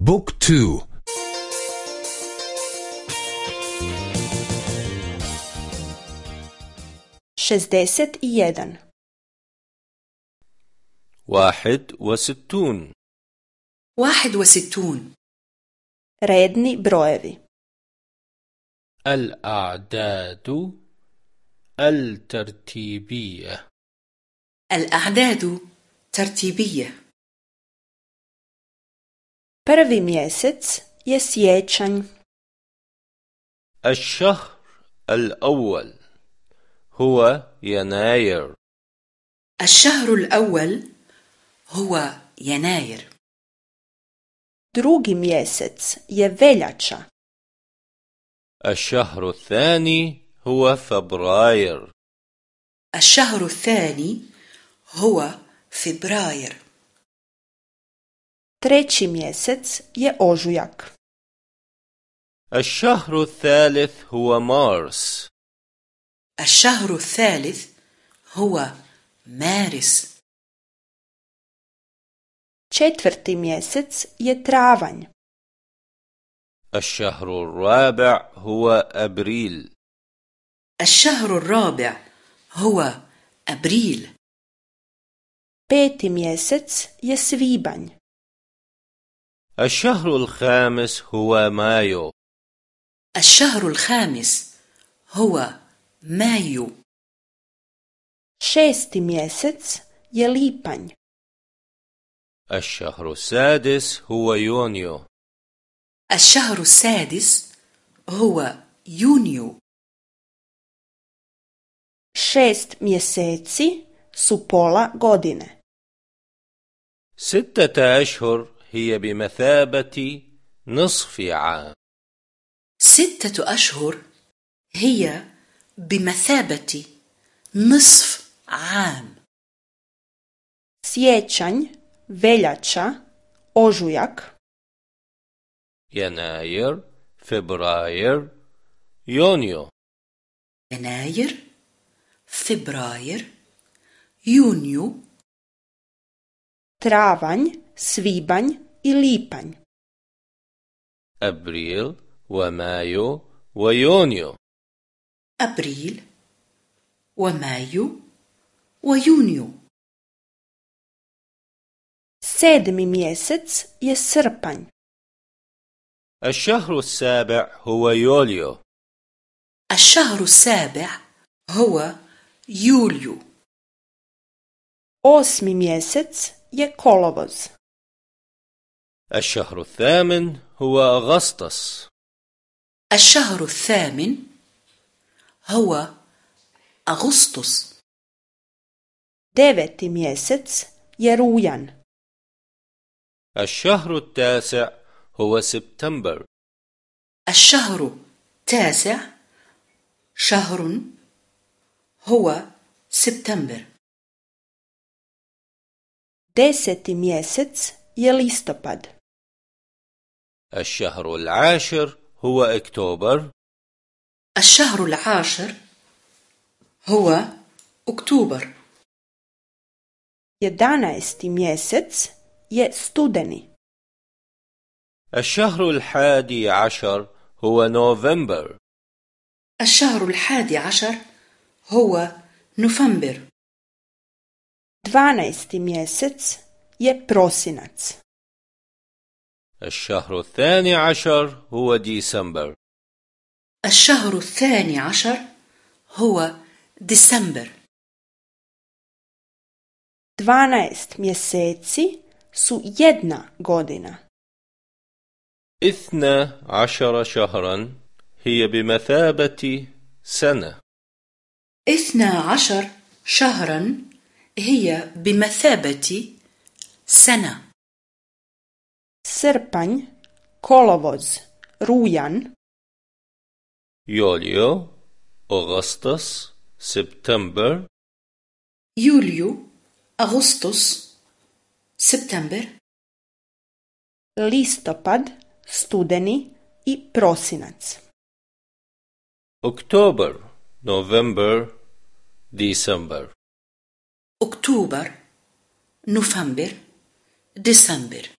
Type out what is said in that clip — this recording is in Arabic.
بوك تو. شزدست يدن واحد وستون. واحد وستون. redni brojevi الأعداد. الترتيبية. الأعداد ترتيبية. Prvi mjesec je siječanj. الشهر الأول هو يناير الشهر الأول هو يناير Drugi mjesec je veljača. الشهر الثاني هو فبراير الشهر الثاني هو فبراير Treći mjesec je ožujak. الشهر الثالث هو مارس الشهر الثالث هو مارس Četvrti mjesec je travanj. الشهر الرابع هو أبريل الشهر الرابع هو أبريل Peti mjesec je svibanj. الشهر الخامس هو مايو الشهر الخامس هو مايو Šesti mjesec je lipanj. الشهر السادس هو يونيو الشهر السادس هو يونيو Šest mjeseci su pola godine. ستة أشهر هي بمثابة نصف عام. ستة أشهر هي بمثابة نصف عام. Siječanj, veljača, ožujak, يناير فبراير يونيو يناير فبراير يونيو travanj, svibanj i lipanj. أبريل ومايو ويونيو أبريل ومايو ويونيو Sedmi mjesec je srpanj. الشهر السابع هو يوليو الشهر السابع هو يوليو Osmi mjesec je kolovoz. الشهر الثامن هو أغسطس الشهر الثامن هو أغسطس Deveti mjesec je rujan. الشهر التاسع هو سبتمبر الشهر التاسع شهر هو سبتمبر Deseti mjesec je listopad. الشهر العاشر هو أكتوبر الشهر العاشر هو أكتوبر Jedanesti mjesec je studeni. الشهر الحادي عشر هو نوفمبر الشهر الحادي عشر هو نوفمبر Dvanesti mjesec je prosinac. الشهر الثاني عشر هو ديسمبر. الشهر الثاني عشر هو ديسمبر. Dvanaest mjeseci su jedna godina. اثنى عشر شهرا هي بمثابة سنة اثنى عشر شهرا هي بمثابة سنة Srpanj, kolovoz, rujan, يوليو أغسطس سبتمبر يوليو أغسطس سبتمبر listopad, studeni i prosinac. أكتوبر نوفمبر ديسمبر أكتوبر نوفمبر ديسمبر